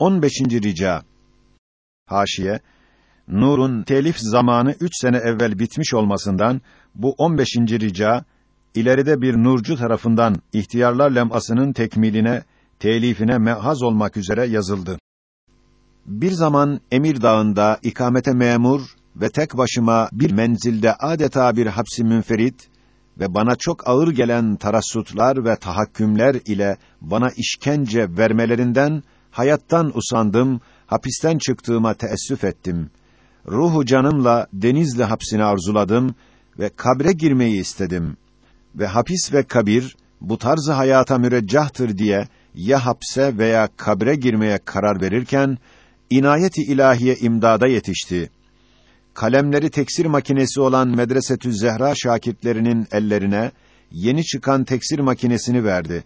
15. rica Haşiye Nur'un telif zamanı üç sene evvel bitmiş olmasından bu 15. rica ileride bir nurcu tarafından ihtiyarlar lemasının tekmiline, telifine mehaz olmak üzere yazıldı. Bir zaman Emir Dağı'nda ikamete memur ve tek başıma bir menzilde adeta bir hapsi münferit ve bana çok ağır gelen tarassutlar ve tahakkümler ile bana işkence vermelerinden hayattan usandım, hapisten çıktığıma teessüf ettim. Ruhu canımla Denizli hapsini arzuladım ve kabre girmeyi istedim. Ve hapis ve kabir bu tarzı hayata müreccahtır diye ya hapse veya kabre girmeye karar verirken inayeti ilahiye imdada yetişti. Kalemleri teksir makinesi olan Medresetü Zehra şakirtlerinin ellerine yeni çıkan teksir makinesini verdi.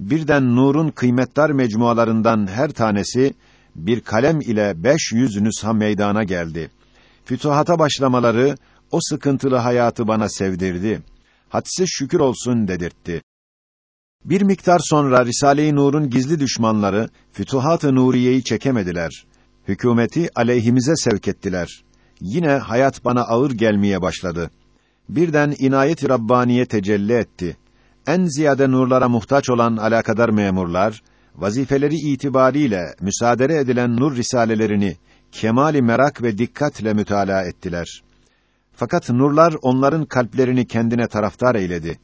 Birden Nur'un kıymetdar mecmualarından her tanesi bir kalem ile 500 nüsha meydana geldi. Fütuhata başlamaları o sıkıntılı hayatı bana sevdirdi. Hadsiz şükür olsun dedirtti. Bir miktar sonra Risale-i Nur'un gizli düşmanları Fütuhat-ı Nuriye'yi çekemediler. Hükümeti aleyhimize sevk ettiler. Yine hayat bana ağır gelmeye başladı. Birden inayet-i Rabbaniye tecelli etti. En ziyade nurlara muhtaç olan alakadar memurlar, vazifeleri itibariyle müsaade edilen nur risalelerini kemali merak ve dikkatle mütalaa ettiler. Fakat nurlar onların kalplerini kendine taraftar eyledi.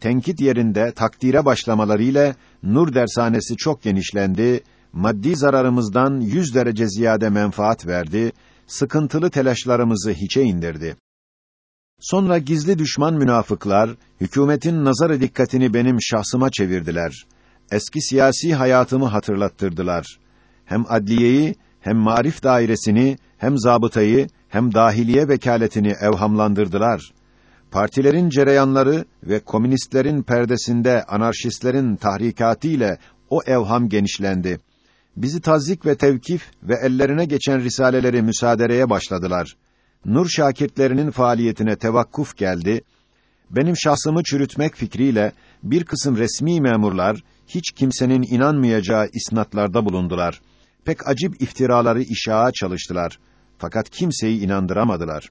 Tenkit yerinde takdire başlamalarıyla nur dershanesi çok genişlendi, maddi zararımızdan yüz derece ziyade menfaat verdi, sıkıntılı telaşlarımızı hiçe indirdi. Sonra gizli düşman münafıklar, hükümetin nazarı dikkatini benim şahsıma çevirdiler. Eski siyasi hayatımı hatırlattırdılar. Hem adliyeyi, hem marif dairesini, hem zabıtayı, hem dahiliye vekaletini evhamlandırdılar. Partilerin cereyanları ve komünistlerin perdesinde anarşistlerin tahrikatı ile o evham genişlendi. Bizi tazik ve tevkif ve ellerine geçen risaleleri müsaadereye başladılar. Nur şakirtlerinin faaliyetine tevakkuf geldi. Benim şahsımı çürütmek fikriyle bir kısım resmi memurlar hiç kimsenin inanmayacağı isnatlarda bulundular. Pek acip iftiraları işaa çalıştılar. Fakat kimseyi inandıramadılar.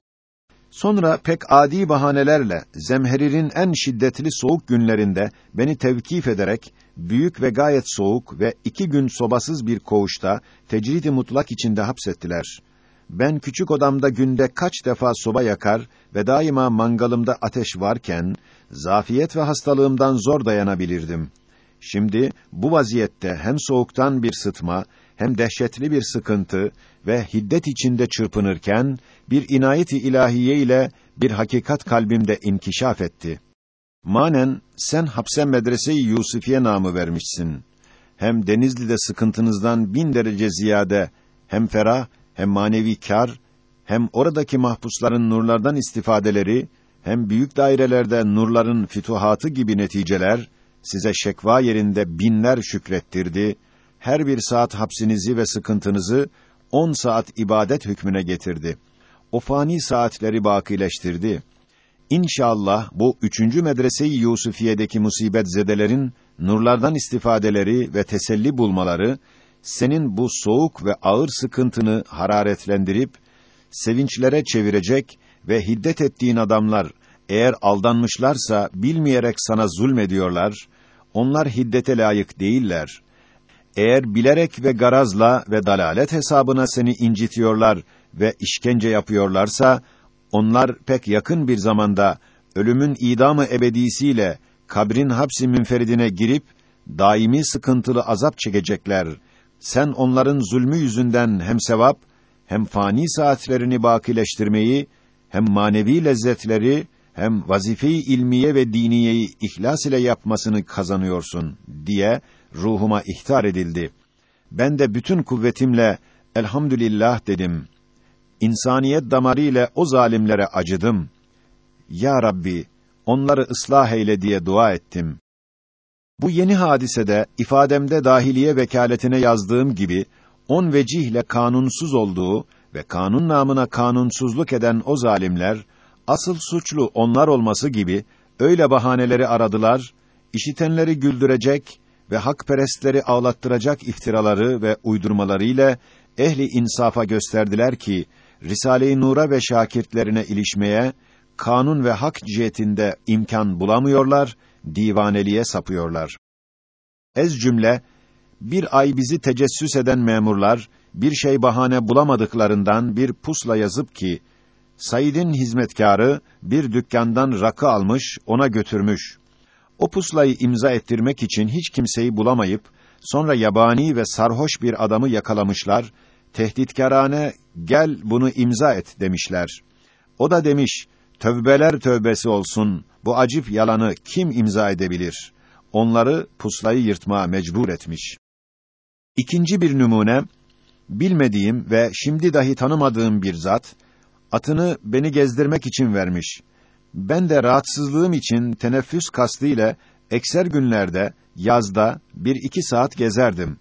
Sonra pek adi bahanelerle Zemherir'in en şiddetli soğuk günlerinde beni tevkif ederek büyük ve gayet soğuk ve iki gün sobasız bir koğuşta tecrid-i mutlak içinde hapsettiler. Ben küçük odamda günde kaç defa soba yakar ve daima mangalımda ateş varken zafiyet ve hastalığımdan zor dayanabilirdim. Şimdi bu vaziyette hem soğuktan bir sıtma hem dehşetli bir sıkıntı ve hiddet içinde çırpınırken bir inayeti ilahiye ile bir hakikat kalbimde inkişaf etti. Manen sen hapse medrese-i Yusufiye namı vermişsin. Hem Denizli'de sıkıntınızdan bin derece ziyade hem ferah hem manevi kar hem oradaki mahpusların nurlardan istifadeleri hem büyük dairelerde nurların fütuhatı gibi neticeler size şekva yerinde binler şükrettirdi. Her bir saat hapsinizi ve sıkıntınızı on saat ibadet hükmüne getirdi. O fani saatleri bakileştirdi. İnşallah bu üçüncü medrese-i Yusufiye'deki musibet zedelerin nurlardan istifadeleri ve teselli bulmaları senin bu soğuk ve ağır sıkıntını hararetlendirip sevinçlere çevirecek ve hiddet ettiğin adamlar eğer aldanmışlarsa bilmeyerek sana zulmediyorlar, onlar hiddete layık değiller. Eğer bilerek ve garazla ve dalalet hesabına seni incitiyorlar ve işkence yapıyorlarsa, onlar pek yakın bir zamanda ölümün idamı ebedisiyle kabrin hapsi münferidine girip daimi sıkıntılı azap çekecekler. Sen onların zulmü yüzünden hem sevap hem fani saatlerini bakileştirmeyi hem manevi lezzetleri hem vazife-i ilmiye ve diniyeyi ihlas ile yapmasını kazanıyorsun diye ruhuma ihtar edildi. Ben de bütün kuvvetimle elhamdülillah dedim. İnsaniyet damarı ile o zalimlere acıdım. Ya Rabbi, onları ıslah eyle diye dua ettim. Bu yeni hadisede ifademde dahiliye vekaletine yazdığım gibi on vecihle kanunsuz olduğu ve kanun namına kanunsuzluk eden o zalimler asıl suçlu onlar olması gibi öyle bahaneleri aradılar, işitenleri güldürecek ve hakperestleri ağlattıracak iftiraları ve uydurmalarıyla ehli insafa gösterdiler ki Risale-i Nur'a ve şakirtlerine ilişmeye kanun ve hak cihetinde imkan bulamıyorlar, divaneliğe sapıyorlar. Ez cümle bir ay bizi tecessüs eden memurlar bir şey bahane bulamadıklarından bir pusla yazıp ki Said'in hizmetkarı bir dükkandan rakı almış, ona götürmüş. O puslayı imza ettirmek için hiç kimseyi bulamayıp sonra yabani ve sarhoş bir adamı yakalamışlar. Tehditkarane gel bunu imza et demişler. O da demiş: Tövbeler tövbesi olsun. Bu acip yalanı kim imza edebilir? Onları puslayı yırtmaya mecbur etmiş. İkinci bir numune bilmediğim ve şimdi dahi tanımadığım bir zat atını beni gezdirmek için vermiş. Ben de rahatsızlığım için teneffüs kastı ile ekser günlerde yazda bir iki saat gezerdim.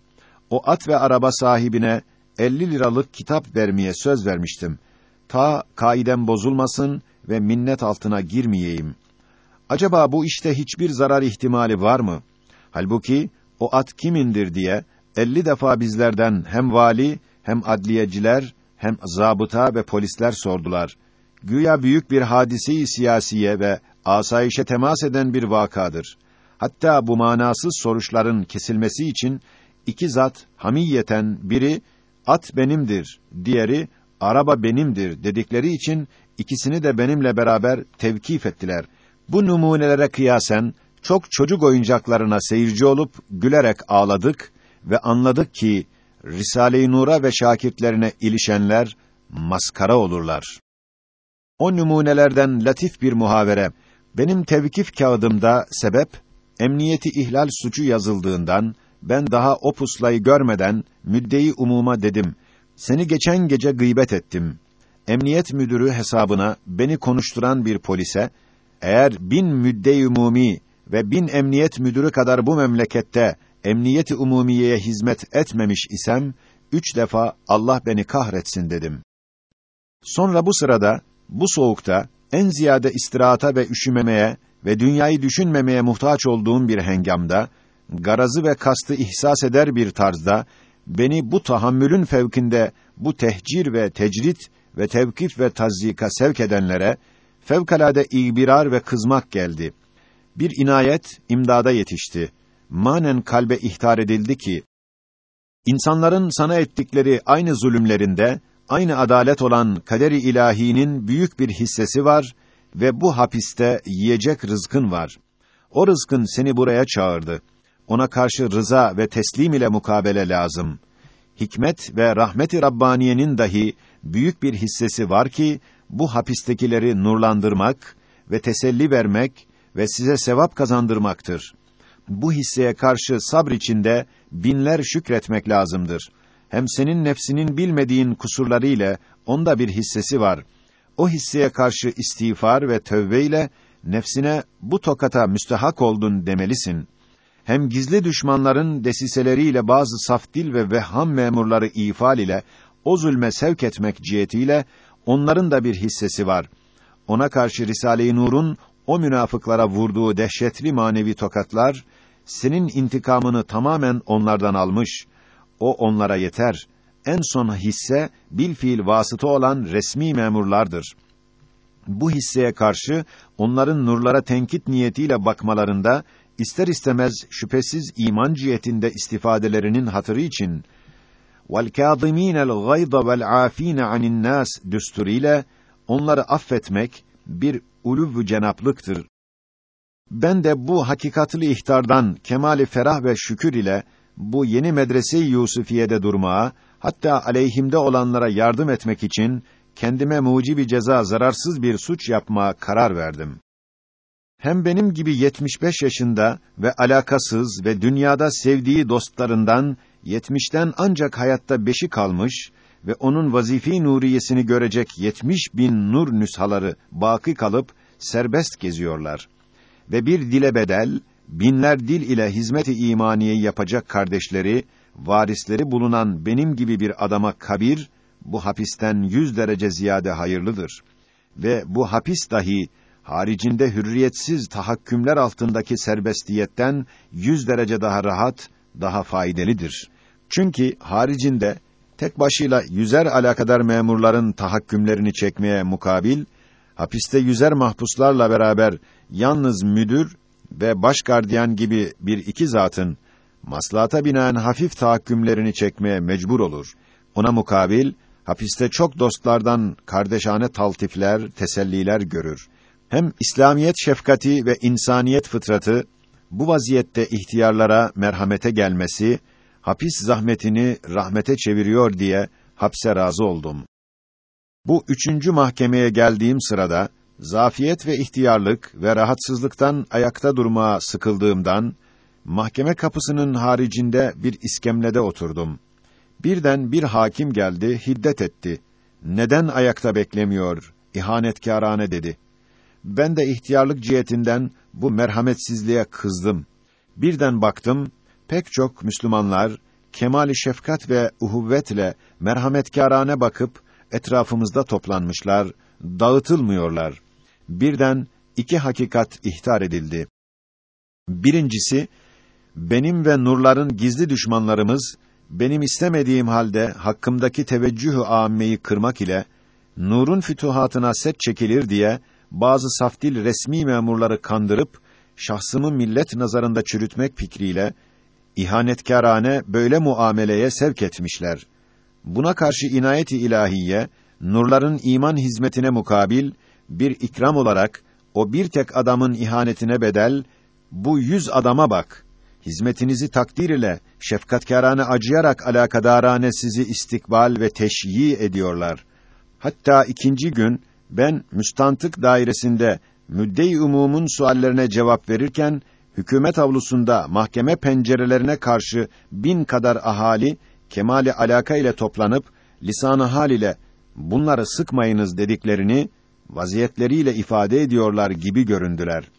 O at ve araba sahibine 50 liralık kitap vermeye söz vermiştim. Ta kaidem bozulmasın ve minnet altına girmeyeyim. Acaba bu işte hiçbir zarar ihtimali var mı? Halbuki o at kimindir diye 50 defa bizlerden hem vali hem adliyeciler hem zabıta ve polisler sordular. Güya büyük bir hadise-i siyasiye ve asayişe temas eden bir vakadır. Hatta bu manasız soruşların kesilmesi için iki zat hamiyeten biri at benimdir, diğeri araba benimdir dedikleri için ikisini de benimle beraber tevkif ettiler. Bu numunelere kıyasen çok çocuk oyuncaklarına seyirci olup gülerek ağladık ve anladık ki Risale-i Nur'a ve şakirtlerine ilişenler maskara olurlar. O numunelerden latif bir muhavere benim tevkif kağıdımda sebep emniyeti ihlal suçu yazıldığından ben daha o puslayı görmeden müddeyi umuma dedim. Seni geçen gece gıybet ettim. Emniyet müdürü hesabına beni konuşturan bir polise eğer bin müdde umumi ve bin emniyet müdürü kadar bu memlekette emniyeti umumiyeye hizmet etmemiş isem üç defa Allah beni kahretsin dedim. Sonra bu sırada bu soğukta en ziyade istirahata ve üşümemeye ve dünyayı düşünmemeye muhtaç olduğum bir hengamda garazı ve kastı ihsas eder bir tarzda beni bu tahammülün fevkinde bu tehcir ve tecrit ve tevkif ve tazyika sevk edenlere fevkalade ibirar ve kızmak geldi. Bir inayet imdada yetişti. Manen kalbe ihtar edildi ki insanların sana ettikleri aynı zulümlerinde aynı adalet olan kaderi ilahinin büyük bir hissesi var ve bu hapiste yiyecek rızkın var. O rızkın seni buraya çağırdı. Ona karşı rıza ve teslim ile mukabele lazım. Hikmet ve rahmeti Rabbaniye'nin dahi büyük bir hissesi var ki bu hapistekileri nurlandırmak ve teselli vermek ve size sevap kazandırmaktır. Bu hisseye karşı sabr içinde binler şükretmek lazımdır. Hem senin nefsinin bilmediğin kusurları ile onda bir hissesi var. O hisseye karşı istiğfar ve tövbe ile nefsine bu tokata müstehak oldun demelisin. Hem gizli düşmanların desiseleriyle bazı saf dil ve vehham memurları ifal ile o zulme sevk etmek cihetiyle onların da bir hissesi var. Ona karşı Risale-i Nur'un o münafıklara vurduğu dehşetli manevi tokatlar senin intikamını tamamen onlardan almış. O onlara yeter. En son hisse bil fiil vasıta olan resmi memurlardır. Bu hisseye karşı onların nurlara tenkit niyetiyle bakmalarında ister istemez şüphesiz iman cihetinde istifadelerinin hatırı için kâzimînel gayda âfîne anin nâs düsturiyle onları affetmek bir ulûv cenaplıktır. Ben de bu hakikatli ihtardan kemali ferah ve şükür ile bu yeni medrese-i Yusufiye'de durmaya, hatta aleyhimde olanlara yardım etmek için kendime mucibi ceza zararsız bir suç yapmaya karar verdim. Hem benim gibi 75 yaşında ve alakasız ve dünyada sevdiği dostlarından 70'ten ancak hayatta beşi kalmış ve onun vazifi nuriyesini görecek 70 bin nur nüshaları baki kalıp serbest geziyorlar. Ve bir dile bedel, binler dil ile hizmet-i imaniye yapacak kardeşleri, varisleri bulunan benim gibi bir adama kabir, bu hapisten yüz derece ziyade hayırlıdır. Ve bu hapis dahi, haricinde hürriyetsiz tahakkümler altındaki serbestiyetten yüz derece daha rahat, daha faydalıdır. Çünkü haricinde tek başıyla yüzer alakadar memurların tahakkümlerini çekmeye mukabil, hapiste yüzer mahpuslarla beraber yalnız müdür ve baş gardiyan gibi bir iki zatın maslahata binaen hafif tahakkümlerini çekmeye mecbur olur. Ona mukabil hapiste çok dostlardan kardeşane taltifler, teselliler görür. Hem İslamiyet şefkati ve insaniyet fıtratı bu vaziyette ihtiyarlara merhamete gelmesi, hapis zahmetini rahmete çeviriyor diye hapse razı oldum. Bu üçüncü mahkemeye geldiğim sırada, zafiyet ve ihtiyarlık ve rahatsızlıktan ayakta durmaya sıkıldığımdan, mahkeme kapısının haricinde bir iskemlede oturdum. Birden bir hakim geldi, hiddet etti. Neden ayakta beklemiyor? İhanetkârane dedi. Ben de ihtiyarlık cihetinden bu merhametsizliğe kızdım. Birden baktım, pek çok Müslümanlar kemali şefkat ve uhuvvetle merhametkârane bakıp etrafımızda toplanmışlar, dağıtılmıyorlar. Birden iki hakikat ihtar edildi. Birincisi, benim ve nurların gizli düşmanlarımız benim istemediğim halde hakkımdaki teveccühü âmmeyi kırmak ile nurun fütuhatına set çekilir diye bazı saftil resmi memurları kandırıp şahsımı millet nazarında çürütmek fikriyle ihanetkârane böyle muameleye sevk etmişler. Buna karşı inayeti ilahiye nurların iman hizmetine mukabil bir ikram olarak o bir tek adamın ihanetine bedel bu yüz adama bak. Hizmetinizi takdir ile şefkatkârane acıyarak alakadarane sizi istikbal ve teşyi ediyorlar. Hatta ikinci gün ben müstantık dairesinde müdde-i umumun suallerine cevap verirken hükümet avlusunda mahkeme pencerelerine karşı bin kadar ahali kemali alaka ile toplanıp lisan-ı hal ile bunları sıkmayınız dediklerini vaziyetleriyle ifade ediyorlar gibi göründüler.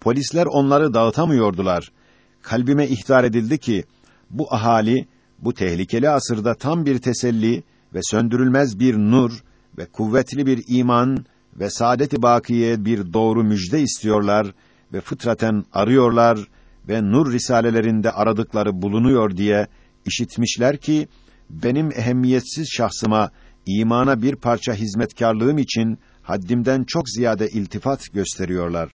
Polisler onları dağıtamıyordular. Kalbime ihtar edildi ki bu ahali bu tehlikeli asırda tam bir teselli ve söndürülmez bir nur ve kuvvetli bir iman ve saadet-i bakiye bir doğru müjde istiyorlar ve fıtraten arıyorlar ve nur risalelerinde aradıkları bulunuyor diye işitmişler ki benim ehemmiyetsiz şahsıma imana bir parça hizmetkarlığım için haddimden çok ziyade iltifat gösteriyorlar.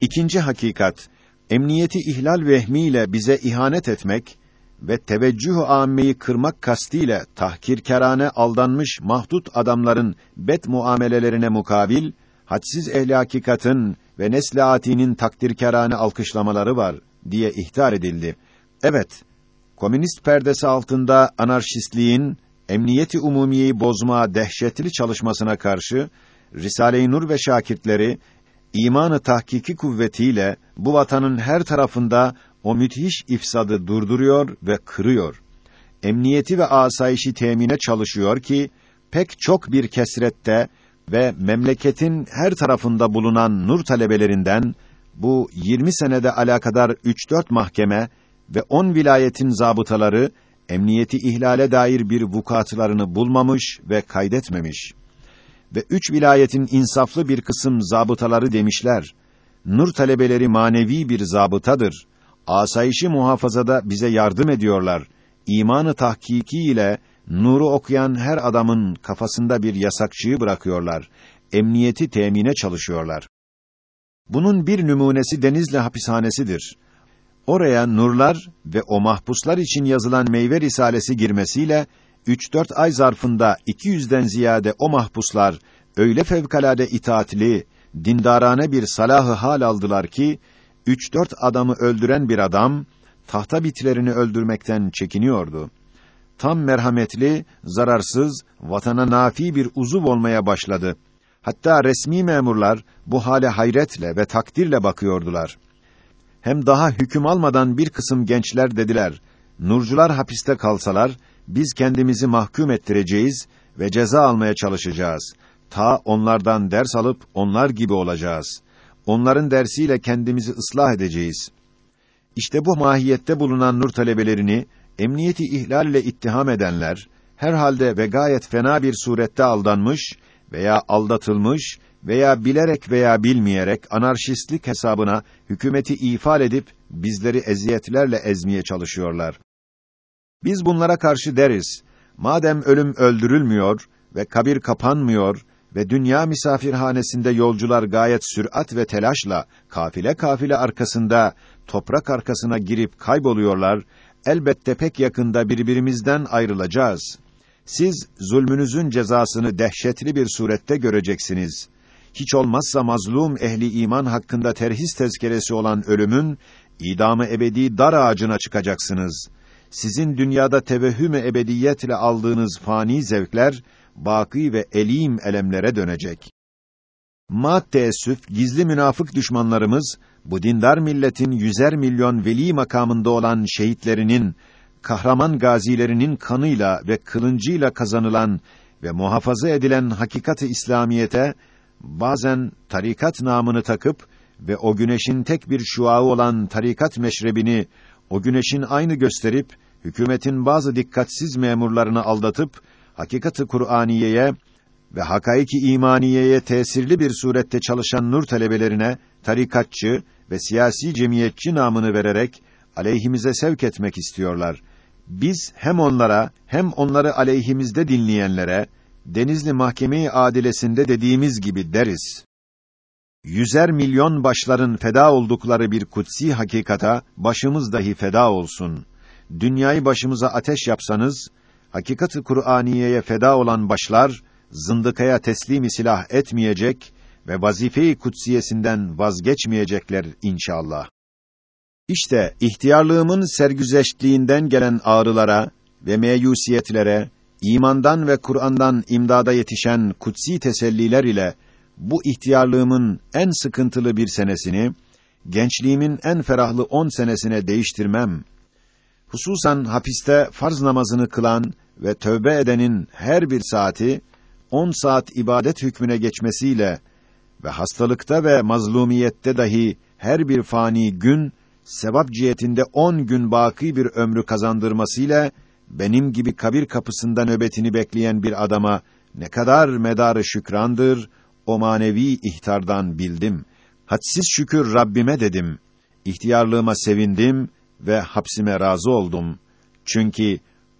İkinci hakikat, emniyeti ihlal vehmiyle bize ihanet etmek ve teveccüh-ü âmmeyi kırmak kastiyle tahkirkerane aldanmış mahdut adamların bet muamelelerine mukabil, hadsiz ehli hakikatın ve nesl atinin takdirkerane alkışlamaları var diye ihtar edildi. Evet, komünist perdesi altında anarşistliğin emniyeti umumiyeyi bozma dehşetli çalışmasına karşı Risale-i Nur ve şakirtleri imanı tahkiki kuvvetiyle bu vatanın her tarafında o müthiş ifsadı durduruyor ve kırıyor. Emniyeti ve asayişi temine çalışıyor ki pek çok bir kesrette ve memleketin her tarafında bulunan nur talebelerinden bu 20 senede alakadar 3-4 mahkeme ve 10 vilayetin zabıtaları emniyeti ihlale dair bir vukuatlarını bulmamış ve kaydetmemiş. Ve üç vilayetin insaflı bir kısım zabıtaları demişler, nur talebeleri manevi bir zabıtadır. Asayişi muhafazada bize yardım ediyorlar. İmanı tahkiki ile nuru okuyan her adamın kafasında bir yasakçıyı bırakıyorlar. Emniyeti temine çalışıyorlar. Bunun bir nümunesi Denizli hapishanesidir. Oraya nurlar ve o mahpuslar için yazılan meyve risalesi girmesiyle 3-4 ay zarfında 200'den ziyade o mahpuslar öyle fevkalade itaatli, dindarane bir salahı hal aldılar ki 3-4 adamı öldüren bir adam tahta bitlerini öldürmekten çekiniyordu. Tam merhametli, zararsız, vatana nafi bir uzuv olmaya başladı. Hatta resmi memurlar bu hale hayretle ve takdirle bakıyordular. Hem daha hüküm almadan bir kısım gençler dediler, nurcular hapiste kalsalar, biz kendimizi mahkum ettireceğiz ve ceza almaya çalışacağız. Ta onlardan ders alıp onlar gibi olacağız. Onların dersiyle kendimizi ıslah edeceğiz. İşte bu mahiyette bulunan nur talebelerini emniyeti ihlalle ittiham edenler herhalde ve gayet fena bir surette aldanmış veya aldatılmış veya bilerek veya bilmeyerek anarşistlik hesabına hükümeti ifade edip bizleri eziyetlerle ezmeye çalışıyorlar. Biz bunlara karşı deriz. Madem ölüm öldürülmüyor ve kabir kapanmıyor ve dünya misafirhanesinde yolcular gayet sürat ve telaşla kafile kafile arkasında toprak arkasına girip kayboluyorlar, elbette pek yakında birbirimizden ayrılacağız. Siz zulmünüzün cezasını dehşetli bir surette göreceksiniz. Hiç olmazsa mazlum ehli iman hakkında terhis tezkeresi olan ölümün idamı ebedi dar ağacına çıkacaksınız. Sizin dünyada tevehhüm ebediyetle aldığınız fani zevkler baki ve elim elemlere dönecek. Ma teessüf gizli münafık düşmanlarımız bu dindar milletin yüzer milyon veli makamında olan şehitlerinin kahraman gazilerinin kanıyla ve kılıncıyla kazanılan ve muhafaza edilen hakikati İslamiyete bazen tarikat namını takıp ve o güneşin tek bir şuağı olan tarikat meşrebini o güneşin aynı gösterip hükümetin bazı dikkatsiz memurlarını aldatıp hakikati Kur'aniyeye ve hakaiki imaniyeye tesirli bir surette çalışan nur talebelerine tarikatçı ve siyasi cemiyetçi namını vererek aleyhimize sevk etmek istiyorlar. Biz hem onlara hem onları aleyhimizde dinleyenlere Denizli Mahkeme-i Adilesinde dediğimiz gibi deriz. Yüzer milyon başların feda oldukları bir kutsi hakikata başımız dahi feda olsun. Dünyayı başımıza ateş yapsanız, hakikati Kur'aniyeye feda olan başlar zındıkaya teslimi silah etmeyecek ve vazife-i kutsiyesinden vazgeçmeyecekler inşallah. İşte ihtiyarlığımın sergüzeştliğinden gelen ağrılara ve meyusiyetlere, imandan ve Kur'an'dan imdada yetişen kutsi teselliler ile bu ihtiyarlığımın en sıkıntılı bir senesini, gençliğimin en ferahlı on senesine değiştirmem. Hususan hapiste farz namazını kılan ve tövbe edenin her bir saati, on saat ibadet hükmüne geçmesiyle ve hastalıkta ve mazlumiyette dahi her bir fani gün, sevap cihetinde on gün baki bir ömrü kazandırmasıyla, benim gibi kabir kapısında nöbetini bekleyen bir adama ne kadar medarı şükrandır, o manevi ihtardan bildim. Hadsiz şükür Rabbime dedim. İhtiyarlığıma sevindim ve hapsime razı oldum. Çünkü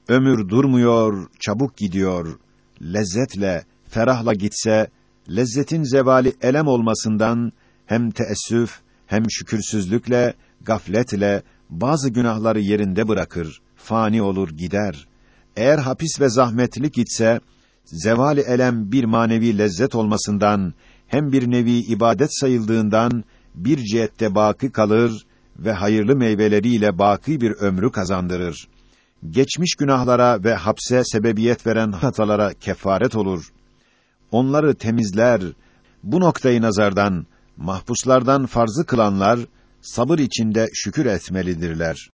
ömür durmuyor, çabuk gidiyor. Lezzetle, ferahla gitse, lezzetin zevali elem olmasından hem teessüf hem şükürsüzlükle, gafletle bazı günahları yerinde bırakır, fani olur gider. Eğer hapis ve zahmetli gitse, zevali elem bir manevi lezzet olmasından hem bir nevi ibadet sayıldığından bir cihette baki kalır ve hayırlı meyveleriyle baki bir ömrü kazandırır. Geçmiş günahlara ve hapse sebebiyet veren hatalara kefaret olur. Onları temizler. Bu noktayı nazardan mahpuslardan farzı kılanlar sabır içinde şükür etmelidirler.